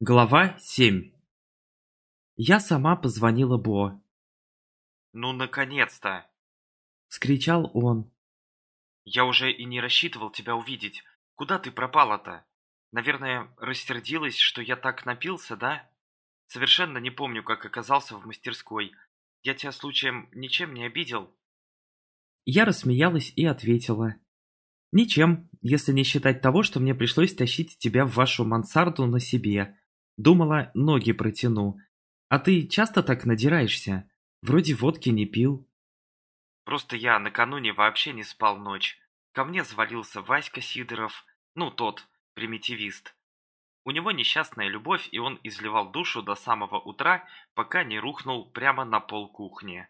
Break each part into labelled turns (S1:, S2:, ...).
S1: Глава 7 Я сама позвонила Бо.
S2: «Ну, наконец-то!»
S1: — скричал он.
S2: «Я уже и не рассчитывал тебя увидеть. Куда ты пропала-то? Наверное, рассердилась, что я так напился, да? Совершенно не помню, как оказался в мастерской. Я тебя случаем ничем не обидел?»
S1: Я рассмеялась и ответила. «Ничем, если не считать того, что мне пришлось тащить тебя в вашу мансарду на себе. Думала, ноги протяну. А ты часто так надираешься? Вроде водки не пил».
S2: «Просто я накануне вообще не спал ночь. Ко мне завалился Васька Сидоров, ну тот, примитивист. У него несчастная любовь, и он изливал душу до самого утра, пока не рухнул прямо на пол кухни.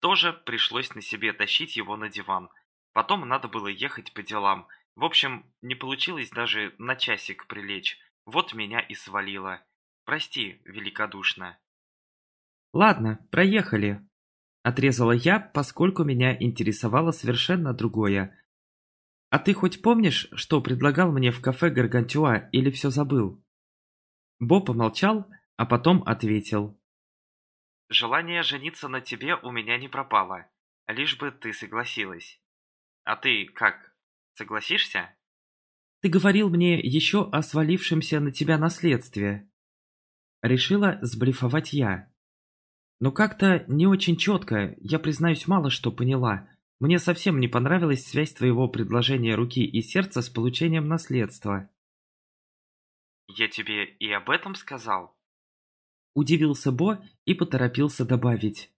S2: Тоже пришлось на себе тащить его на диван. Потом надо было ехать по делам. В общем, не получилось даже на часик прилечь. Вот меня и свалило. Прости, великодушно.
S1: «Ладно, проехали», — отрезала я, поскольку меня интересовало совершенно другое. «А ты хоть помнишь, что предлагал мне в кафе Гаргантюа или все забыл?» Бо помолчал, а потом ответил.
S2: Желание жениться на тебе у меня не пропало, лишь бы ты согласилась. А ты как, согласишься?
S1: Ты говорил мне еще о свалившемся на тебя наследстве. Решила сблефовать я. Но как-то не очень четко, я признаюсь, мало что поняла. Мне совсем не понравилась связь твоего предложения руки и сердца с получением наследства.
S2: Я тебе и об этом сказал?
S1: Удивился Бо и поторопился добавить.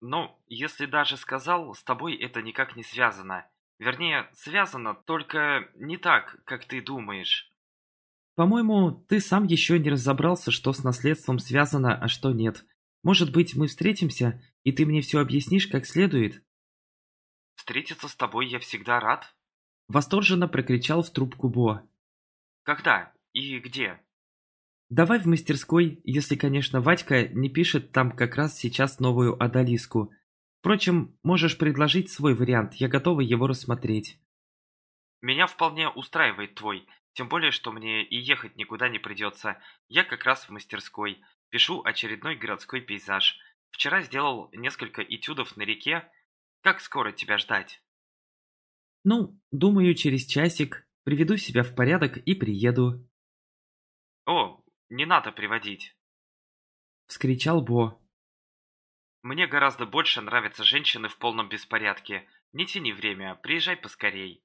S2: «Ну, если даже сказал, с тобой это никак не связано. Вернее, связано, только не так, как ты думаешь».
S1: «По-моему, ты сам еще не разобрался, что с наследством связано, а что нет. Может быть, мы встретимся, и ты мне все объяснишь как следует?»
S2: «Встретиться с тобой я всегда рад», —
S1: восторженно прокричал в трубку Бо.
S2: «Когда и где?»
S1: Давай в мастерской, если, конечно, Вадька не пишет там как раз сейчас новую одолиску. Впрочем, можешь предложить свой вариант, я готова его рассмотреть.
S2: Меня вполне устраивает твой, тем более, что мне и ехать никуда не придется. Я как раз в мастерской, пишу очередной городской пейзаж. Вчера сделал несколько этюдов на реке. Как скоро тебя ждать?
S1: Ну, думаю, через часик приведу себя в порядок и приеду.
S2: О, не надо приводить.
S1: Вскричал Бо.
S2: Мне гораздо больше нравятся женщины в полном беспорядке. Не тяни время, приезжай поскорей.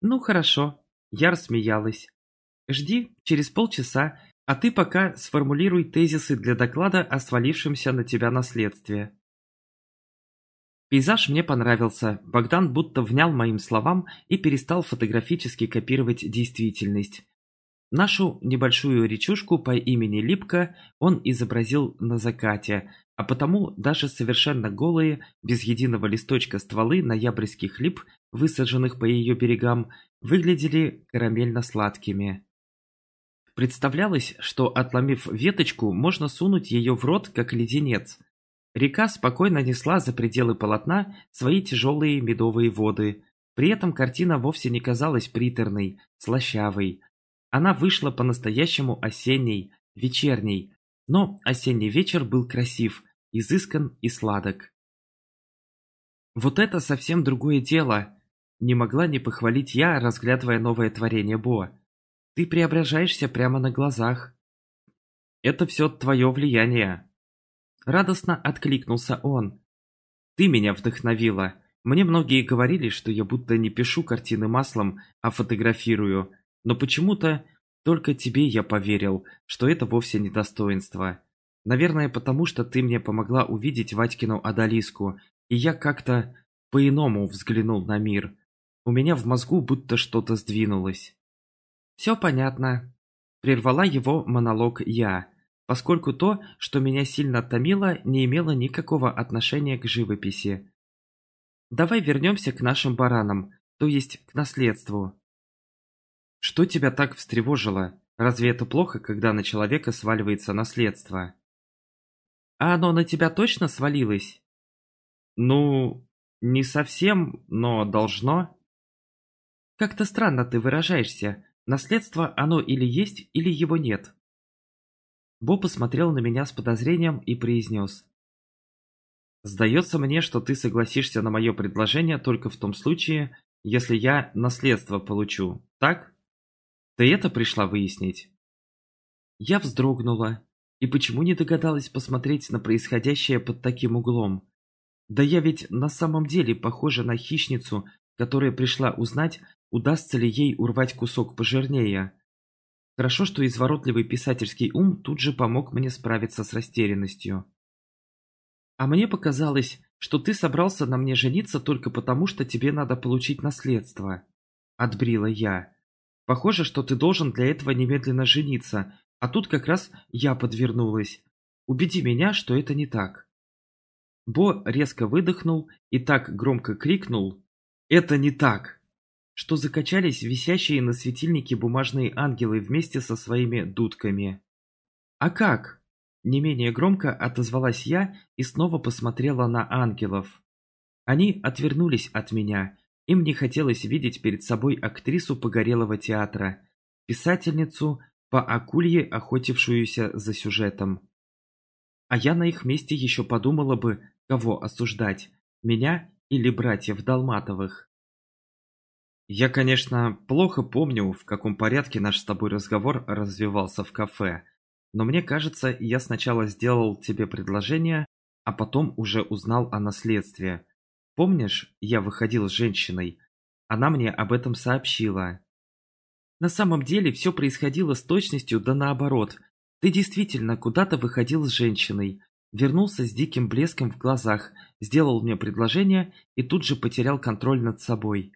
S1: Ну хорошо, я рассмеялась. Жди через полчаса, а ты пока сформулируй тезисы для доклада о свалившемся на тебя наследстве. Пейзаж мне понравился, Богдан будто внял моим словам и перестал фотографически копировать действительность. Нашу небольшую речушку по имени Липка он изобразил на закате, а потому даже совершенно голые, без единого листочка стволы ноябрьских лип, высаженных по ее берегам, выглядели карамельно-сладкими. Представлялось, что, отломив веточку, можно сунуть ее в рот, как леденец. Река спокойно несла за пределы полотна свои тяжелые медовые воды. При этом картина вовсе не казалась приторной, слащавой, она вышла по-настоящему осенней, вечерней, но осенний вечер был красив, изыскан и сладок. Вот это совсем другое дело. Не могла не похвалить я, разглядывая новое творение Бо. Ты преображаешься прямо на глазах. Это все твое влияние. Радостно откликнулся он. Ты меня вдохновила. Мне многие говорили, что я будто не пишу картины маслом, а фотографирую. Но почему-то только тебе я поверил, что это вовсе не достоинство. Наверное, потому что ты мне помогла увидеть Ватькину Адалиску, и я как-то по-иному взглянул на мир. У меня в мозгу будто что-то сдвинулось. Все понятно. Прервала его монолог я, поскольку то, что меня сильно томило, не имело никакого отношения к живописи. Давай вернемся к нашим баранам, то есть к наследству. Что тебя так встревожило? Разве это плохо, когда на человека сваливается наследство? А оно на тебя точно свалилось? Ну, не совсем, но должно. Как-то странно ты выражаешься. Наследство оно или есть, или его нет. Бо посмотрел на меня с подозрением и произнес. «Сдается мне, что ты согласишься на мое предложение только в том случае, если я наследство получу, так? Ты это пришла выяснить?» Я вздрогнула. И почему не догадалась посмотреть на происходящее под таким углом? Да я ведь на самом деле похожа на хищницу, которая пришла узнать, удастся ли ей урвать кусок пожирнее. Хорошо, что изворотливый писательский ум тут же помог мне справиться с растерянностью. А мне показалось, что ты собрался на мне жениться только потому, что тебе надо получить наследство. Отбрила я. Похоже, что ты должен для этого немедленно жениться, а тут как раз я подвернулась. Убеди меня, что это не так. Бо резко выдохнул и так громко крикнул «Это не так!» что закачались висящие на светильнике бумажные ангелы вместе со своими дудками. «А как?» Не менее громко отозвалась я и снова посмотрела на ангелов. Они отвернулись от меня. Им не хотелось видеть перед собой актрису погорелого театра, писательницу, по акулье охотившуюся за сюжетом. А я на их месте еще подумала бы, кого осуждать, меня или братьев Долматовых. Я, конечно, плохо помню, в каком порядке наш с тобой разговор развивался в кафе, но мне кажется, я сначала сделал тебе предложение, а потом уже узнал о наследстве. Помнишь, я выходил с женщиной? Она мне об этом сообщила. На самом деле все происходило с точностью да наоборот. Ты действительно куда-то выходил с женщиной, вернулся с диким блеском в глазах, сделал мне предложение и тут же потерял контроль над собой.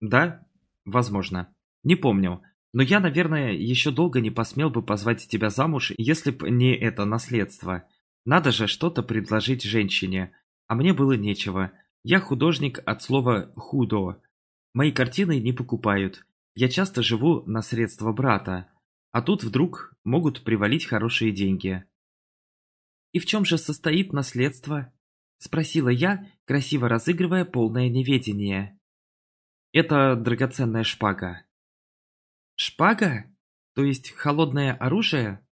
S1: Да, возможно. Не помню. Но я, наверное, еще долго не посмел бы позвать тебя замуж, если б не это наследство. Надо же что-то предложить женщине. А мне было нечего. Я художник от слова «худо». Мои картины не покупают. Я часто живу на средства брата. А тут вдруг могут привалить хорошие деньги. «И в чем же состоит наследство?» Спросила я, красиво разыгрывая полное неведение. Это драгоценная шпага. Шпага? То есть холодное оружие?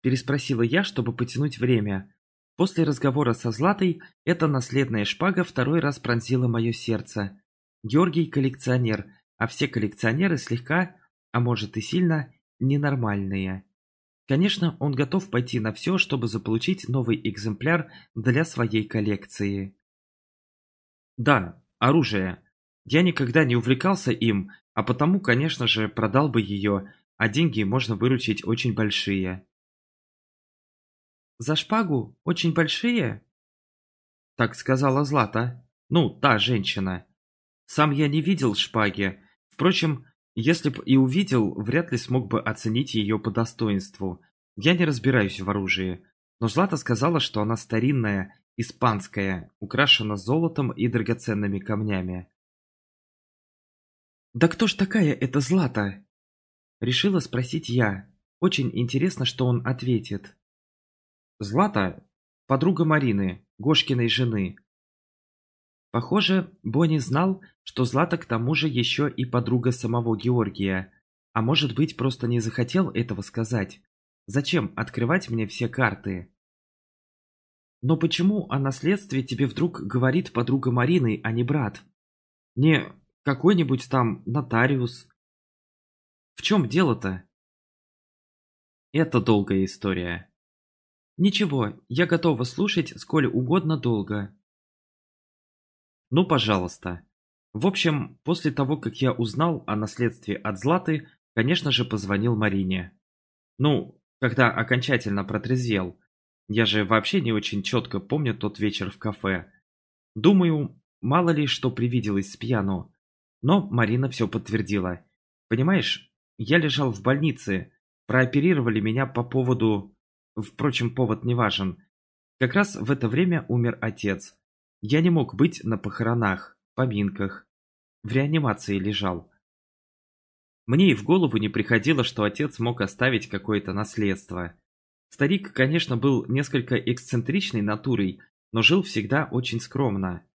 S1: Переспросила я, чтобы потянуть время. После разговора со Златой эта наследная шпага второй раз пронзила мое сердце. Георгий коллекционер, а все коллекционеры слегка, а может и сильно, ненормальные. Конечно, он готов пойти на все, чтобы заполучить новый экземпляр для своей коллекции. Да, оружие. Я никогда не увлекался им, а потому, конечно же, продал бы ее, а деньги можно выручить очень большие. «За шпагу? Очень большие?» Так сказала Злата. Ну, та женщина. Сам я не видел шпаги. Впрочем, если б и увидел, вряд ли смог бы оценить ее по достоинству. Я не разбираюсь в оружии. Но Злата сказала, что она старинная, испанская, украшена золотом и драгоценными камнями. «Да кто ж такая эта Злата?» Решила спросить я. Очень интересно, что он ответит. Злата – подруга Марины, Гошкиной жены. Похоже, Бонни знал, что Злата к тому же еще и подруга самого Георгия, а может быть просто не захотел этого сказать. Зачем открывать мне все карты? Но почему о наследстве тебе вдруг говорит подруга Марины, а не брат? Не какой-нибудь там нотариус. В чем дело-то? Это долгая история. Ничего, я готова слушать сколь угодно долго. Ну, пожалуйста. В общем, после того, как я узнал о наследстве от Златы, конечно же, позвонил Марине. Ну, когда окончательно протрезвел. Я же вообще не очень четко помню тот вечер в кафе. Думаю, мало ли что привиделось с пьяну. Но Марина все подтвердила. Понимаешь, я лежал в больнице, прооперировали меня по поводу... Впрочем, повод не важен. Как раз в это время умер отец. Я не мог быть на похоронах, поминках. В реанимации лежал. Мне и в голову не приходило, что отец мог оставить какое-то наследство. Старик, конечно, был несколько эксцентричной натурой, но жил всегда очень скромно.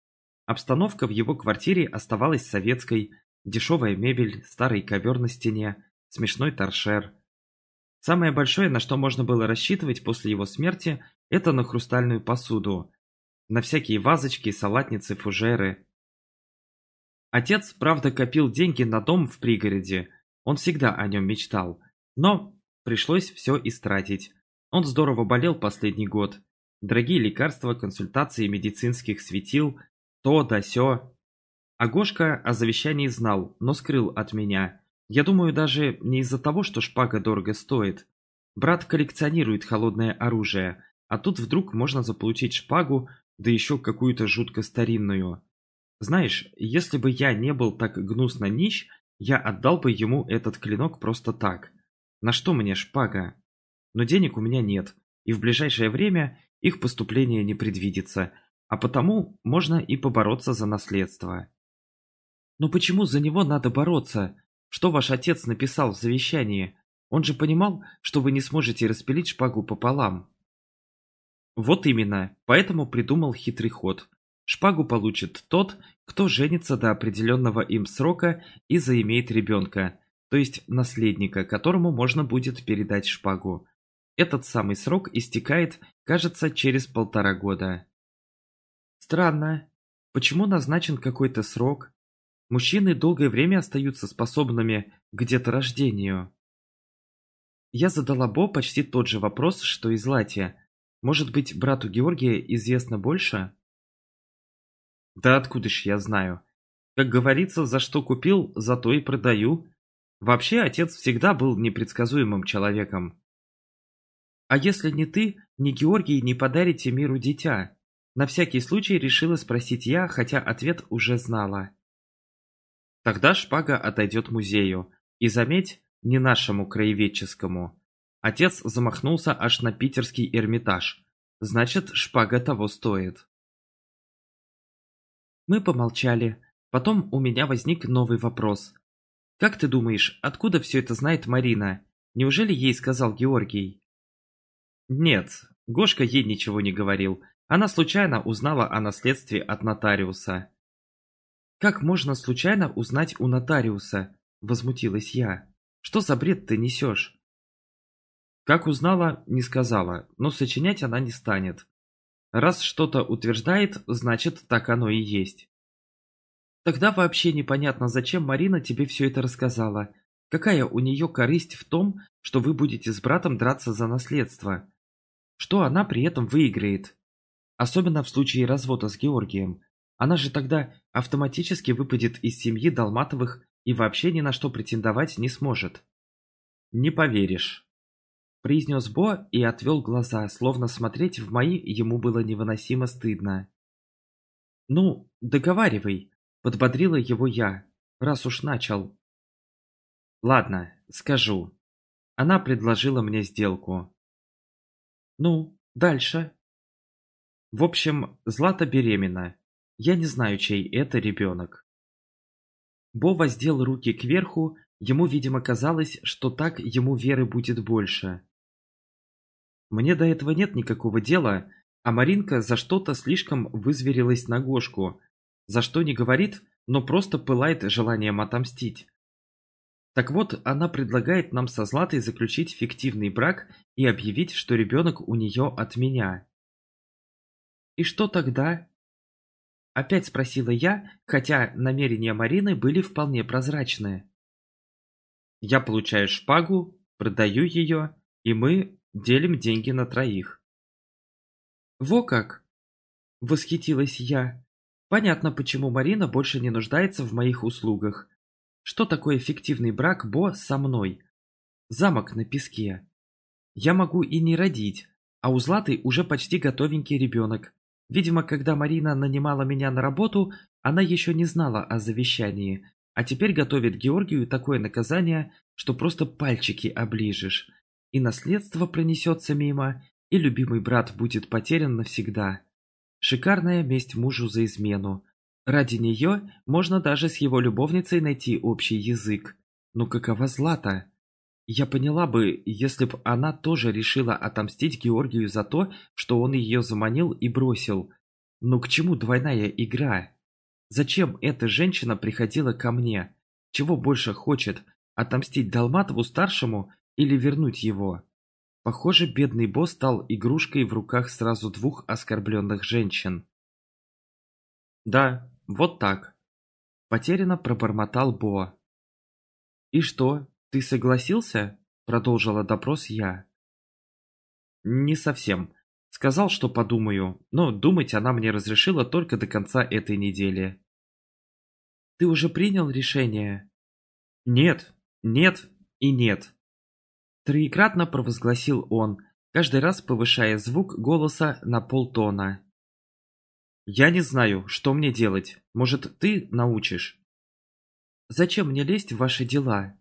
S1: Обстановка в его квартире оставалась советской, Дешевая мебель, старый ковер на стене, смешной торшер. Самое большое, на что можно было рассчитывать после его смерти, это на хрустальную посуду. На всякие вазочки, салатницы, фужеры. Отец, правда, копил деньги на дом в пригороде. Он всегда о нем мечтал. Но пришлось все истратить. Он здорово болел последний год. Дорогие лекарства, консультации медицинских светил, то да сё. А о завещании знал, но скрыл от меня. Я думаю, даже не из-за того, что шпага дорого стоит. Брат коллекционирует холодное оружие, а тут вдруг можно заполучить шпагу, да еще какую-то жутко старинную. Знаешь, если бы я не был так гнусно нищ, я отдал бы ему этот клинок просто так. На что мне шпага? Но денег у меня нет, и в ближайшее время их поступление не предвидится, а потому можно и побороться за наследство. Но почему за него надо бороться? Что ваш отец написал в завещании? Он же понимал, что вы не сможете распилить шпагу пополам. Вот именно, поэтому придумал хитрый ход. Шпагу получит тот, кто женится до определенного им срока и заимеет ребенка, то есть наследника, которому можно будет передать шпагу. Этот самый срок истекает, кажется, через полтора года. Странно. Почему назначен какой-то срок? Мужчины долгое время остаются способными к деторождению. Я задала Бо почти тот же вопрос, что и Злате. Может быть, брату Георгия известно больше? Да откуда ж я знаю? Как говорится, за что купил, за то и продаю. Вообще, отец всегда был непредсказуемым человеком. А если не ты, ни Георгий не подарите миру дитя? На всякий случай решила спросить я, хотя ответ уже знала. Тогда шпага отойдет музею. И заметь, не нашему краеведческому. Отец замахнулся аж на питерский Эрмитаж. Значит, шпага того стоит. Мы помолчали. Потом у меня возник новый вопрос. Как ты думаешь, откуда все это знает Марина? Неужели ей сказал Георгий? Нет, Гошка ей ничего не говорил. Она случайно узнала о наследстве от нотариуса. «Как можно случайно узнать у нотариуса?» – возмутилась я. «Что за бред ты несешь?» Как узнала, не сказала, но сочинять она не станет. Раз что-то утверждает, значит, так оно и есть. Тогда вообще непонятно, зачем Марина тебе все это рассказала. Какая у нее корысть в том, что вы будете с братом драться за наследство? Что она при этом выиграет? Особенно в случае развода с Георгием. Она же тогда автоматически выпадет из семьи Долматовых и вообще ни на что претендовать не сможет. «Не поверишь», – произнес Бо и отвел глаза, словно смотреть в мои ему было невыносимо стыдно. «Ну, договаривай», – подбодрила его я, раз уж начал. «Ладно, скажу». Она предложила мне сделку. Ну, дальше. В общем, Злата беременна. Я не знаю, чей это ребенок. Бо воздел руки кверху, ему, видимо, казалось, что так ему веры будет больше. Мне до этого нет никакого дела, а Маринка за что-то слишком вызверилась на Гошку, за что не говорит, но просто пылает желанием отомстить. Так вот, она предлагает нам со Златой заключить фиктивный брак и объявить, что ребенок у нее от меня. «И что тогда?» Опять спросила я, хотя намерения Марины были вполне прозрачные. Я получаю шпагу, продаю ее, и мы делим деньги на троих. «Во как!» – восхитилась я. «Понятно, почему Марина больше не нуждается в моих услугах. Что такое фиктивный брак Бо со мной? Замок на песке. Я могу и не родить, а у Златы уже почти готовенький ребенок. Видимо, когда Марина нанимала меня на работу, она еще не знала о завещании, а теперь готовит Георгию такое наказание, что просто пальчики оближешь. И наследство пронесется мимо, и любимый брат будет потерян навсегда. Шикарная месть мужу за измену. Ради нее можно даже с его любовницей найти общий язык. Но какова Злата? Я поняла бы, если б она тоже решила отомстить Георгию за то, что он ее заманил и бросил. Но к чему двойная игра? Зачем эта женщина приходила ко мне? чего больше хочет, отомстить Долматову-старшему или вернуть его. Похоже, бедный босс стал игрушкой в руках сразу двух оскорбленных женщин. «Да, вот так», — потерянно пробормотал Бо. «И что, ты согласился?» — продолжила допрос я. «Не совсем. Сказал, что подумаю, но думать она мне разрешила только до конца этой недели». «Ты уже принял решение?» «Нет, нет и нет», Троекратно провозгласил он, каждый раз повышая звук голоса на полтона. «Я не знаю, что мне делать. Может, ты научишь?» «Зачем мне лезть в ваши дела?»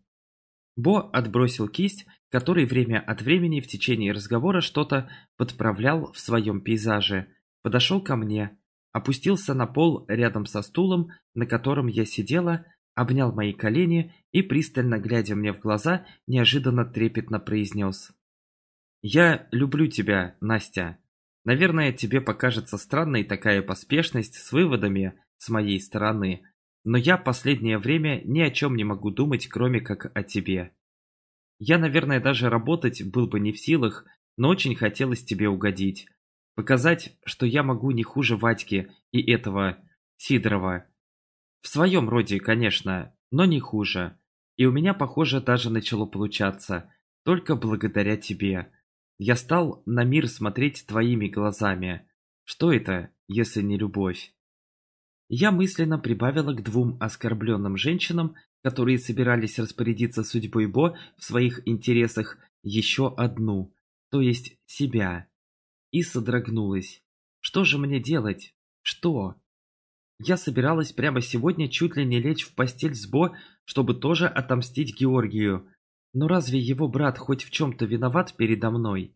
S1: Бо отбросил кисть, который время от времени в течение разговора что-то подправлял в своем пейзаже, подошел ко мне, опустился на пол рядом со стулом, на котором я сидела, обнял мои колени и, пристально глядя мне в глаза, неожиданно трепетно произнес. «Я люблю тебя, Настя. Наверное, тебе покажется странной такая поспешность с выводами с моей стороны, но я последнее время ни о чем не могу думать, кроме как о тебе. Я, наверное, даже работать был бы не в силах, но очень хотелось тебе угодить. Показать, что я могу не хуже Вадьки и этого Сидорова. В своем роде, конечно, но не хуже. И у меня, похоже, даже начало получаться. Только благодаря тебе. Я стал на мир смотреть твоими глазами. Что это, если не любовь? Я мысленно прибавила к двум оскорбленным женщинам, которые собирались распорядиться судьбой Бо в своих интересах, еще одну, то есть себя. И содрогнулась. Что же мне делать? Что? Я собиралась прямо сегодня чуть ли не лечь в постель с Бо, чтобы тоже отомстить Георгию. Но разве его брат хоть в чем-то виноват передо мной?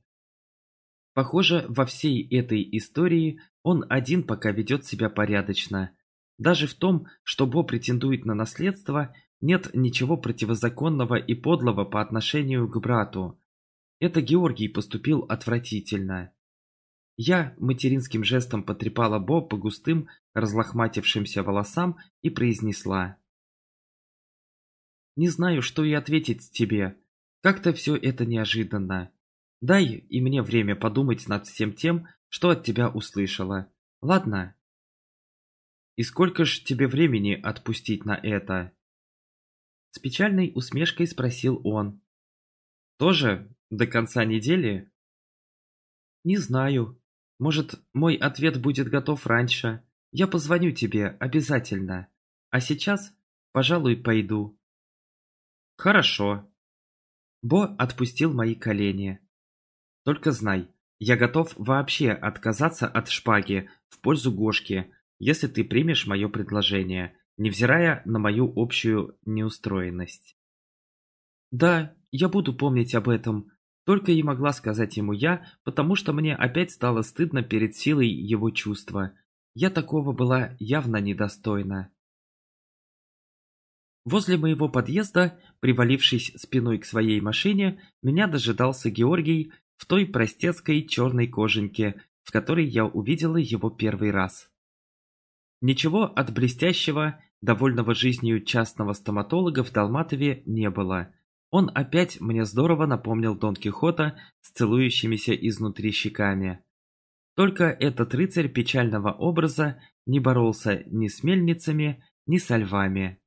S1: Похоже, во всей этой истории он один пока ведет себя порядочно. Даже в том, что Бо претендует на наследство, нет ничего противозаконного и подлого по отношению к брату. Это Георгий поступил отвратительно. Я материнским жестом потрепала Бо по густым, разлохматившимся волосам и произнесла. «Не знаю, что и ответить тебе. Как-то все это неожиданно. Дай и мне время подумать над всем тем, что от тебя услышала. Ладно?» «И сколько ж тебе времени отпустить на это?» С печальной усмешкой спросил он. «Тоже до конца недели?» «Не знаю. Может, мой ответ будет готов раньше. Я позвоню тебе, обязательно. А сейчас, пожалуй, пойду. Хорошо. Бо отпустил мои колени. Только знай, я готов вообще отказаться от шпаги в пользу Гошки, если ты примешь мое предложение, невзирая на мою общую неустроенность. Да, я буду помнить об этом, только и могла сказать ему я, потому что мне опять стало стыдно перед силой его чувства. Я такого была явно недостойна. Возле моего подъезда, привалившись спиной к своей машине, меня дожидался Георгий в той простецкой черной кожанке, в которой я увидела его первый раз. Ничего от блестящего, довольного жизнью частного стоматолога в Далматове не было. Он опять мне здорово напомнил Дон Кихота с целующимися изнутри щеками. Только этот рыцарь печального образа не боролся ни с мельницами, ни со львами.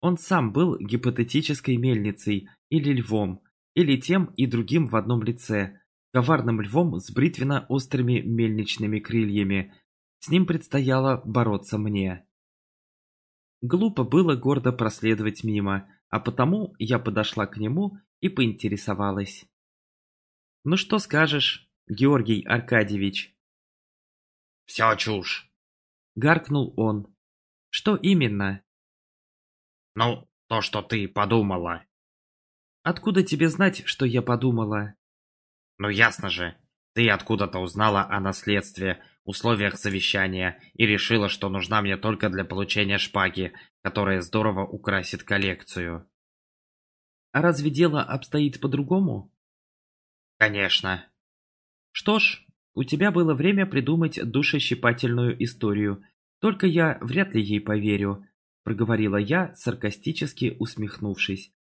S1: Он сам был гипотетической мельницей или львом, или тем и другим в одном лице, коварным львом с бритвенно-острыми мельничными крыльями. С ним предстояло бороться мне. Глупо было гордо проследовать мимо, а потому я подошла к нему и поинтересовалась. «Ну что скажешь, Георгий Аркадьевич?»
S2: «Все чушь!»
S1: — гаркнул он. «Что именно?»
S2: «Ну, то, что ты подумала».
S1: «Откуда тебе знать, что я подумала?»
S2: «Ну ясно же, ты откуда-то узнала о наследстве, условиях завещания и решила, что нужна мне только для получения шпаги, которая здорово украсит коллекцию.
S1: А разве дело обстоит по-другому?
S2: Конечно.
S1: Что ж, у тебя было время придумать душещипательную историю, только я вряд ли ей поверю. проговорила я, саркастически усмехнувшись.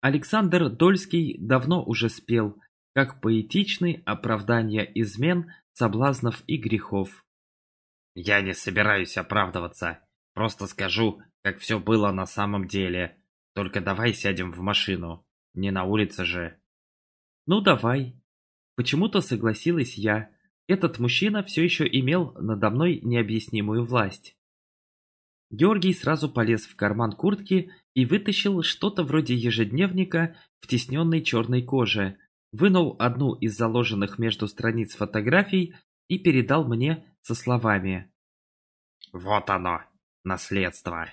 S1: Александр Дольский давно уже спел, как поэтичны оправдания измен, соблазнов и грехов.
S2: Я не собираюсь оправдываться, просто скажу, как все было на самом деле. Только давай сядем в машину, не на улице же.
S1: Ну давай. Почему-то согласилась я. Этот мужчина все еще имел надо мной необъяснимую власть. Георгий сразу полез в карман куртки и вытащил что-то вроде ежедневника в тесненной черной коже, вынул одну из заложенных между страниц фотографий и передал мне со словами
S2: «Вот оно, наследство».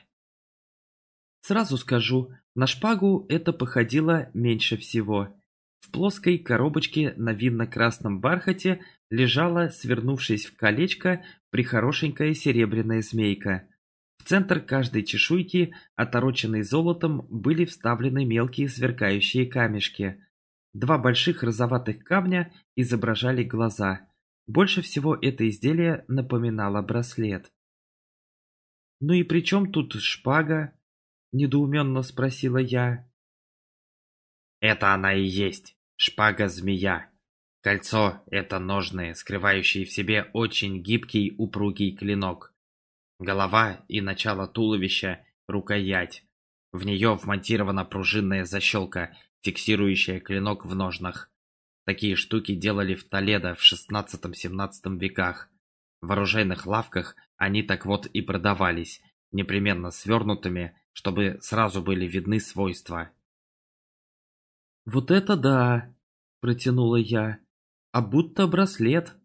S1: Сразу скажу, на шпагу это походило меньше всего. В плоской коробочке на винно-красном бархате лежала, свернувшись в колечко, прихорошенькая серебряная змейка. В центр каждой чешуйки, отороченной золотом, были вставлены мелкие сверкающие камешки. Два больших розоватых камня изображали глаза. Больше всего это изделие напоминало браслет. «Ну и при чем тут шпага?» – недоуменно спросила я.
S2: «Это она и есть, шпага-змея. Кольцо – это ножны, скрывающие в себе очень гибкий упругий клинок. Голова и начало туловища – рукоять. В нее вмонтирована пружинная защелка, фиксирующая клинок в ножнах. Такие штуки делали в Толедо в 16-17 веках. В оружейных лавках они так вот и продавались, непременно свернутыми, чтобы сразу были видны свойства.
S1: «Вот это да!» – протянула я. «А будто браслет».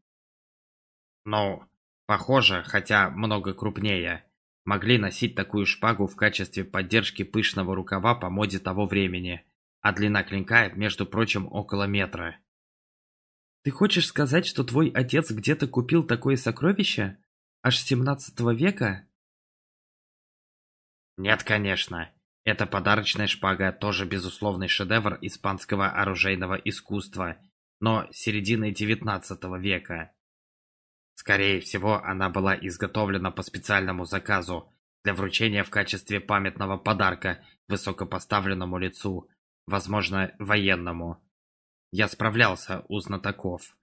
S2: «Ну, похоже, хотя много крупнее. Могли носить такую шпагу в качестве поддержки пышного рукава по моде того времени, а длина клинка, между прочим, около метра».
S1: «Ты хочешь сказать, что твой отец где-то купил такое сокровище? Аж семнадцатого века?»
S2: Нет, конечно. Эта подарочная шпага тоже безусловный шедевр испанского оружейного искусства, но середины XIX века. Скорее всего, она была изготовлена по специальному заказу для вручения в качестве памятного подарка высокопоставленному лицу, возможно, военному. Я справлялся у знатоков.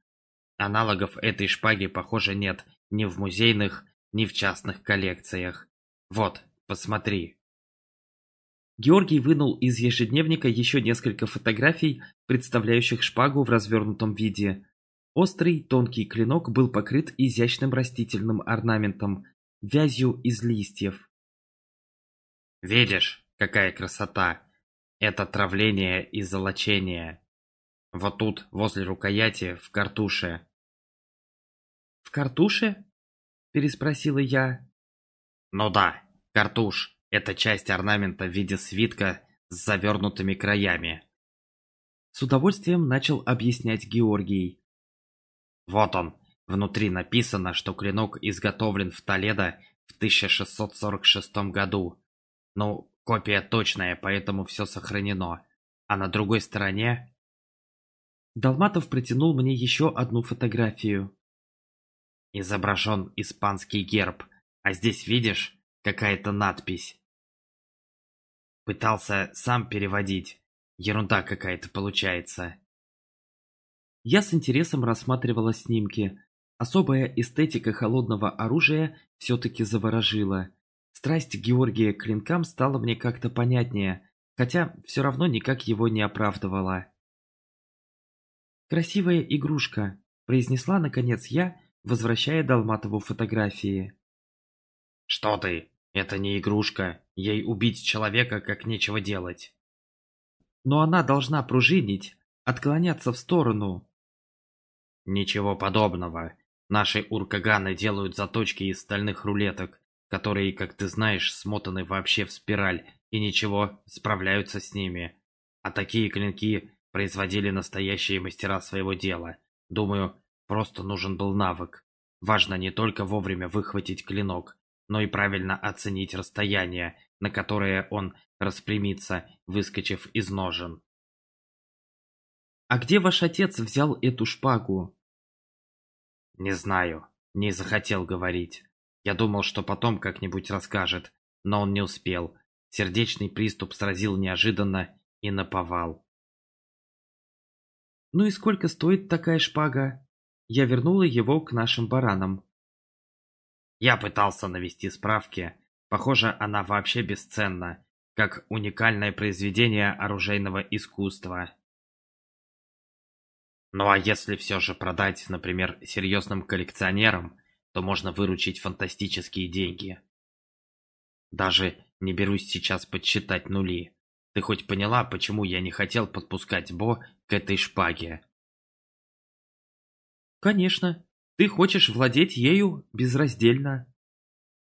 S2: Аналогов этой шпаги, похоже, нет ни в музейных, ни в частных коллекциях. Вот, Посмотри.
S1: Георгий вынул из ежедневника еще несколько фотографий, представляющих шпагу в развернутом виде. Острый, тонкий клинок был покрыт изящным растительным орнаментом, вязью из листьев.
S2: Видишь, какая красота! Это травление и золочение. Вот тут, возле рукояти, в картуше.
S1: «В картуше?» – переспросила я.
S2: «Ну да, Картуш – это часть орнамента в виде свитка с завернутыми краями.
S1: С удовольствием начал объяснять Георгий.
S2: Вот он. Внутри написано, что клинок изготовлен в Толедо в 1646 году. Ну, копия точная, поэтому все сохранено. А на другой стороне...
S1: Долматов протянул мне еще одну фотографию.
S2: Изображен испанский герб. А здесь, видишь, какая-то надпись. Пытался сам переводить. Ерунда какая-то получается.
S1: Я с интересом рассматривала снимки. Особая эстетика холодного оружия все-таки заворожила. Страсть Георгия к клинкам стала мне как-то понятнее, хотя все равно никак его не оправдывала. «Красивая игрушка», – произнесла наконец я, возвращая Долматову фотографии.
S2: «Что ты? Это не игрушка. Ей убить человека как нечего делать.
S1: Но она должна пружинить, отклоняться в сторону.
S2: Ничего подобного. Наши уркаганы делают заточки из стальных рулеток, которые, как ты знаешь, смотаны вообще в спираль, и ничего, справляются с ними. А такие клинки производили настоящие мастера своего дела. Думаю, просто нужен был навык. Важно не только вовремя выхватить клинок, но и правильно оценить расстояние, на которое он распрямится, выскочив из ножен.
S1: «А где ваш отец взял эту шпагу?»
S2: «Не знаю, не захотел говорить. Я думал, что потом как-нибудь расскажет,
S1: но он не успел. Сердечный приступ сразил неожиданно и наповал. «Ну и сколько стоит такая шпага?» Я вернула его к нашим баранам. Я пытался навести справки. Похоже, она вообще бесценна, как уникальное произведение оружейного искусства. Ну а если все же продать, например, серьезным коллекционерам, то можно выручить фантастические деньги. Даже не берусь сейчас подсчитать нули. Ты хоть поняла, почему я не хотел подпускать Бо к этой шпаге? Конечно. Ты хочешь владеть ею безраздельно.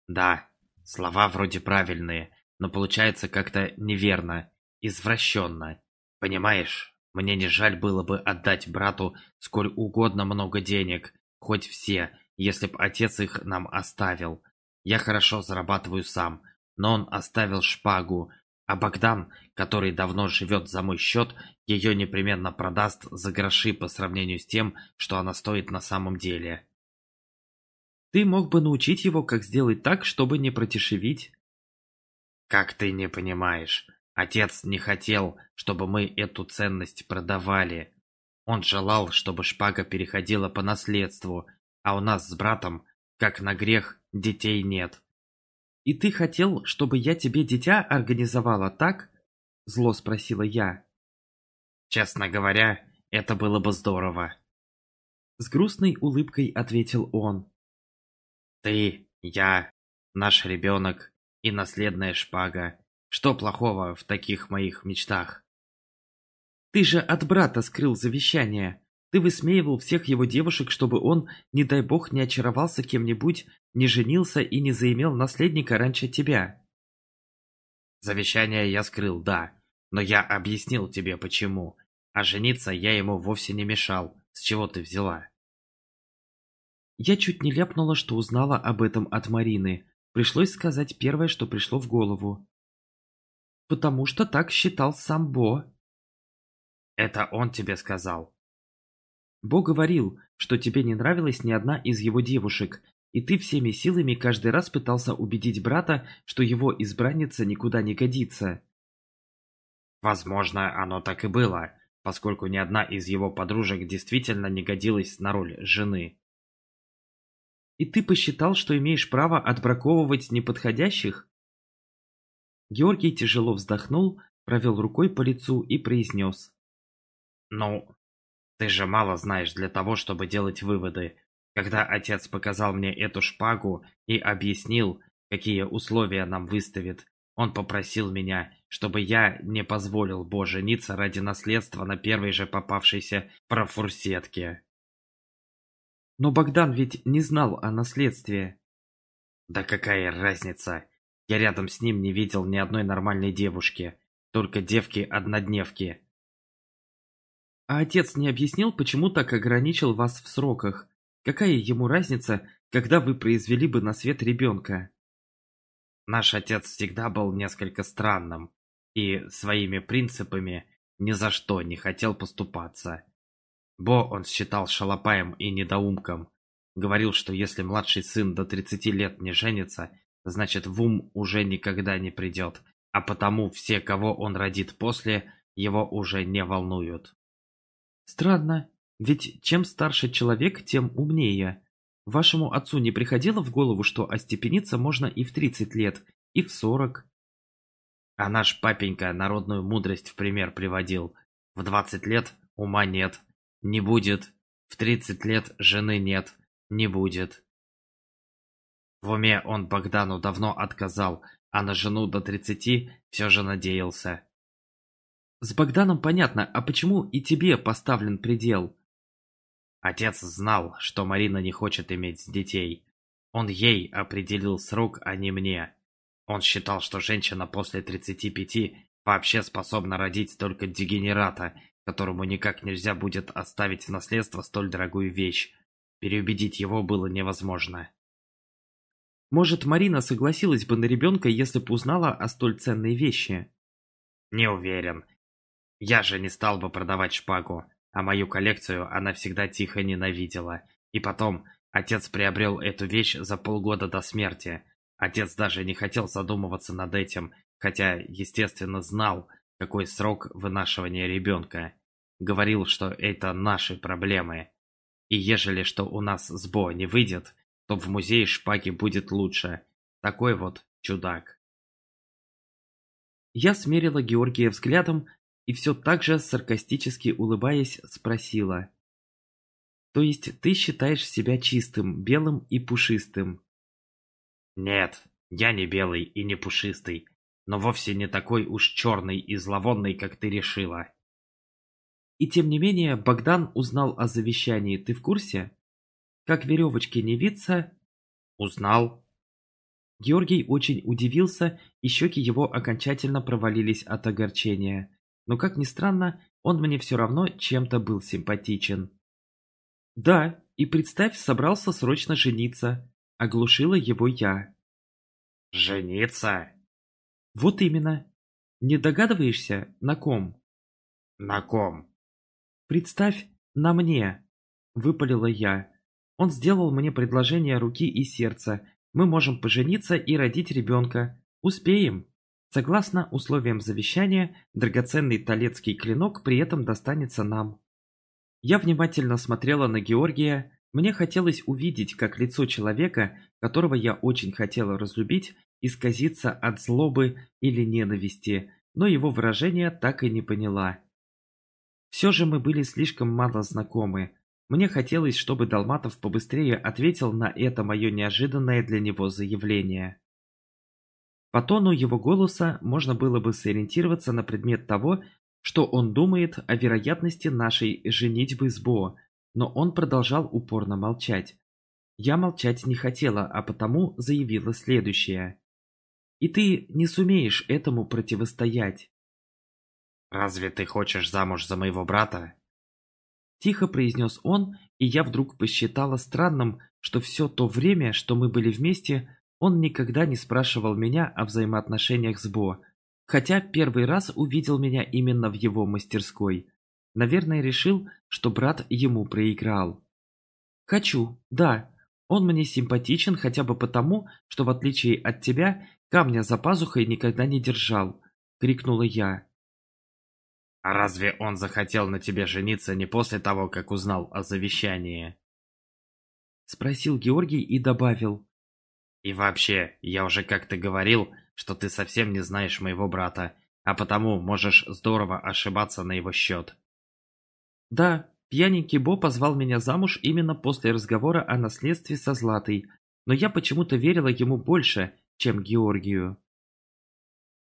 S1: Да, слова вроде правильные, но получается как-то неверно, извращенно. Понимаешь, мне не жаль было бы отдать брату сколь угодно много денег, хоть все, если б отец их нам оставил. Я хорошо зарабатываю сам, но он оставил шпагу, а Богдан, который давно живет за мой счет, ее непременно продаст за гроши по сравнению с тем, что она стоит на самом деле. Ты мог бы научить его, как сделать так, чтобы не протешевить. Как ты не понимаешь, отец не хотел, чтобы мы эту ценность продавали. Он желал, чтобы шпага переходила по наследству, а у нас с братом, как на грех, детей нет. И ты хотел, чтобы я тебе дитя организовала, так? Зло спросила я. Честно говоря, это было бы здорово. С грустной улыбкой ответил он. Ты, я, наш ребенок и наследная шпага. Что плохого в таких моих мечтах? Ты же от брата скрыл завещание. Ты высмеивал всех его девушек, чтобы он, не дай бог, не очаровался кем-нибудь, не женился и не заимел наследника раньше тебя. Завещание я скрыл, да, но я объяснил тебе почему. А жениться я ему вовсе не мешал. С чего ты взяла? Я чуть не ляпнула, что узнала об этом от Марины. Пришлось сказать первое, что пришло в голову. Потому что так считал сам Бо. Это он тебе сказал. Бо говорил, что тебе не нравилась ни одна из его девушек, и ты всеми силами каждый раз пытался убедить брата, что его избранница никуда не годится. Возможно, оно так и было, поскольку ни одна из его подружек действительно не годилась на роль жены. И ты посчитал, что имеешь право отбраковывать неподходящих? Георгий тяжело вздохнул, провел рукой по лицу и произнес. «Ну, ты же мало знаешь для того, чтобы делать выводы. Когда отец показал мне эту шпагу и объяснил, какие условия нам выставит, он попросил меня, чтобы я не позволил Бо жениться ради наследства на первой же попавшейся профурсетке. Но Богдан ведь не знал о наследстве. Да какая разница? Я рядом с ним не видел ни одной нормальной девушки, только девки-однодневки. А отец не объяснил, почему так ограничил вас в сроках? Какая ему разница, когда вы произвели бы на свет ребенка? Наш отец всегда был несколько странным и своими принципами ни за что не хотел поступаться. Бо он считал шалопаем и недоумком. Говорил, что если младший сын до 30 лет не женится, значит в ум уже никогда не придет, а потому все, кого он родит после, его уже не волнуют. Странно, ведь чем старше человек, тем умнее. Вашему отцу не приходило в голову, что остепениться можно и в 30 лет, и в 40? А наш папенька народную мудрость в пример приводил. В 20 лет ума нет, не будет. В 30 лет жены нет, не будет. В уме он Богдану давно отказал, а на жену до 30 все же надеялся. С Богданом понятно, а почему и тебе поставлен предел? Отец знал, что Марина не хочет иметь детей. Он ей определил срок, а не мне. Он считал, что женщина после 35 вообще способна родить только дегенерата, которому никак нельзя будет оставить в наследство столь дорогую вещь. Переубедить его было невозможно. Может, Марина согласилась бы на ребенка, если бы узнала о столь ценной вещи? Не уверен. Я же не стал бы продавать шпагу, а мою коллекцию она всегда тихо ненавидела. И потом, отец приобрел эту вещь за полгода до смерти. Отец даже не хотел задумываться над этим, хотя, естественно, знал, какой срок вынашивания ребенка. Говорил, что это наши проблемы. И ежели что у нас с Бо не выйдет, то в музее шпаги будет лучше. Такой вот чудак.
S2: Я смерила Георгия взглядом и все так же саркастически улыбаясь спросила. То есть ты считаешь себя чистым, белым и пушистым?
S1: Нет, я не белый и не пушистый, но вовсе не такой уж черный и зловонный, как ты решила.
S2: И тем не менее, Богдан узнал о завещании, ты в курсе? Как веревочки не виться...
S1: Узнал.
S2: Георгий очень удивился, и щеки его окончательно провалились от огорчения. Но, как ни странно, он мне все равно чем-то был симпатичен. Да, и представь, собрался срочно жениться. Оглушила его я.
S1: Жениться?
S2: Вот именно. Не догадываешься, на ком?
S1: На ком?
S2: Представь, на мне. Выпалила я. Он сделал мне предложение руки и сердца. Мы можем пожениться и родить ребенка. Успеем. Согласно условиям завещания, драгоценный талецкий клинок при этом достанется нам. Я внимательно смотрела на Георгия. Мне хотелось увидеть, как лицо человека, которого я очень хотела разлюбить, исказится от злобы или ненависти, но его выражение так и не поняла. Все же мы были слишком мало знакомы. Мне хотелось, чтобы Долматов побыстрее ответил на это мое неожиданное для него заявление. По тону его голоса можно было бы сориентироваться на предмет того, что он думает о вероятности нашей женитьбы с Бо, но он продолжал упорно молчать. Я молчать не хотела, а потому заявила следующее. И ты не сумеешь этому противостоять.
S1: «Разве ты хочешь замуж за моего брата?»
S2: Тихо произнес он, и я вдруг посчитала странным, что все то время, что мы были вместе, он никогда не спрашивал меня о взаимоотношениях с Бо, хотя первый раз увидел меня именно в его мастерской. Наверное, решил, что брат ему проиграл. «Хочу, да. Он мне симпатичен хотя бы потому, что в отличие от тебя, камня за пазухой никогда не держал», — крикнула я.
S1: «А разве он захотел на тебе жениться не после того, как узнал о завещании?»
S2: Спросил Георгий и добавил.
S1: И вообще, я уже как-то говорил, что ты совсем не знаешь моего брата, а потому можешь здорово ошибаться на его счет.
S2: Да, пьяненький Бо позвал меня замуж именно после разговора о наследстве со Златой, но я почему-то верила ему больше, чем Георгию.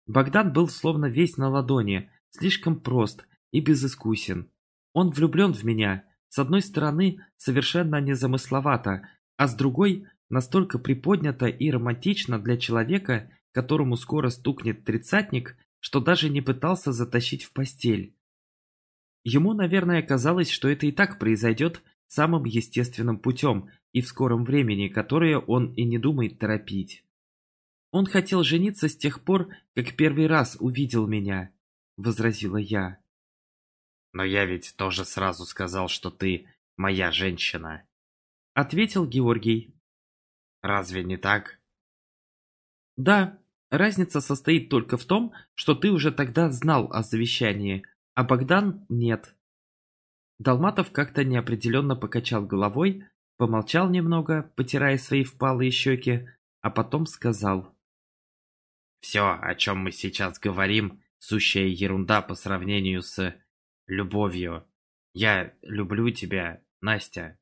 S2: Богдан был словно весь на ладони, слишком прост и безыскусен. Он влюблен в меня, с одной стороны, совершенно незамысловато, а с другой настолько приподнято и романтично для человека, которому скоро стукнет тридцатник, что даже не пытался затащить в постель. Ему, наверное, казалось, что это и так произойдет самым естественным путем и в скором времени, которое он и не думает торопить. Он хотел жениться с тех пор, как первый раз увидел меня, возразила я.
S1: Но я ведь тоже сразу сказал, что ты моя женщина,
S2: ответил Георгий.
S1: Разве не так?
S2: Да, разница состоит только в том, что ты уже тогда знал о завещании, а Богдан нет. Долматов как-то неопределенно покачал головой, помолчал немного, потирая свои впалые щеки, а потом сказал.
S1: «Все, о чем мы сейчас говорим, сущая ерунда по сравнению с любовью. Я люблю тебя, Настя».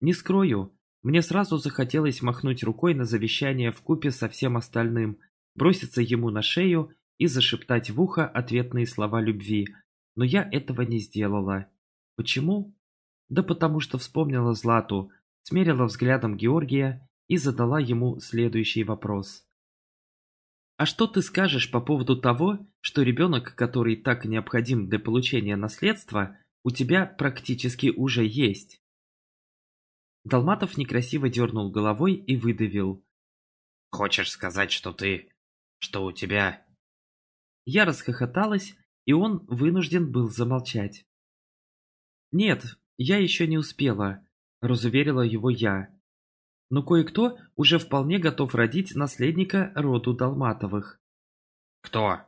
S2: «Не скрою, мне сразу захотелось махнуть рукой на завещание в купе со всем остальным, броситься ему на шею и зашептать в ухо ответные слова любви, но я этого не сделала. Почему? Да потому что вспомнила Злату, смерила взглядом Георгия и задала ему следующий вопрос. «А что ты скажешь по поводу того, что ребенок, который так необходим для получения наследства, у тебя практически уже есть?» Долматов некрасиво дернул головой и выдавил.
S1: «Хочешь сказать, что ты... что у тебя...»
S2: Я расхохоталась, и он вынужден был замолчать. «Нет, я еще не успела», — разуверила его я.
S1: но кое-кто уже вполне готов родить наследника роду Долматовых.
S2: Кто?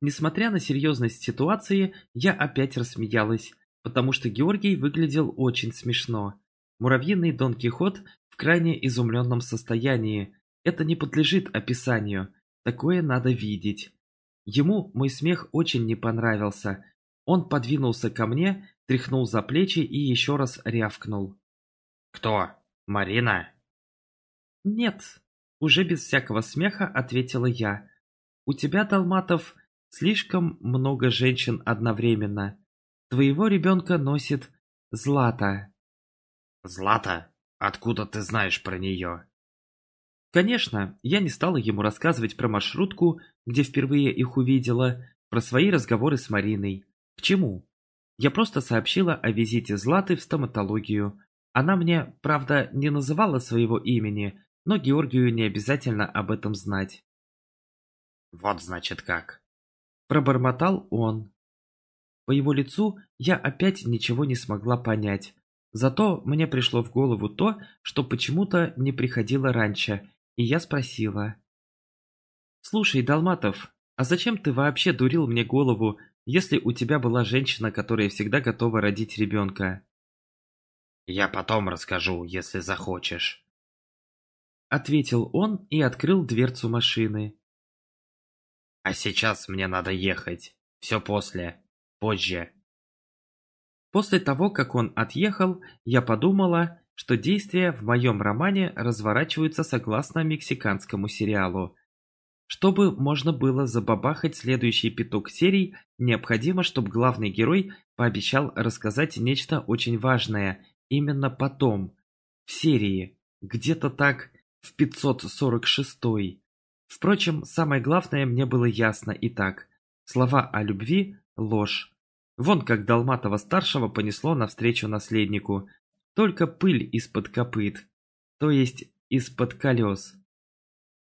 S1: Несмотря на серьезность ситуации, я опять рассмеялась, потому что Георгий выглядел очень смешно. Муравьиный Дон Кихот в крайне изумленном состоянии. Это не подлежит описанию. Такое надо видеть. Ему мой смех очень не понравился. Он подвинулся ко мне, тряхнул за плечи и еще раз рявкнул.
S2: «Кто? Марина?»
S1: «Нет», — уже без всякого смеха ответила я. «У тебя, Долматов, слишком много женщин одновременно. Твоего ребенка носит Злата».
S2: «Злата? Откуда ты знаешь про нее?»
S1: Конечно, я не стала ему рассказывать про маршрутку, где впервые их увидела, про свои разговоры с Мариной. К чему? Я просто сообщила о визите Златы в стоматологию. Она мне, правда, не называла своего имени, но Георгию не обязательно об этом знать.
S2: «Вот значит как!»
S1: Пробормотал он. По его лицу я опять ничего не смогла понять. Зато мне пришло в голову то, что почему-то не приходило раньше, и я спросила. «Слушай, Долматов, а зачем ты вообще дурил мне голову, если у тебя была женщина, которая всегда готова родить ребенка?»
S2: «Я потом расскажу, если захочешь».
S1: Ответил он и открыл дверцу машины.
S2: «А сейчас мне надо ехать. Все после. Позже».
S1: После того, как он отъехал, я подумала, что действия в моем романе разворачиваются согласно мексиканскому сериалу. Чтобы можно было забабахать следующий пяток серий, необходимо, чтобы главный герой пообещал рассказать нечто очень важное именно потом, в серии, где-то так в 546 -й. Впрочем, самое главное мне было ясно и так. Слова о любви – ложь. Вон как Долматова-старшего понесло навстречу наследнику. Только пыль из-под копыт, то есть из-под колес.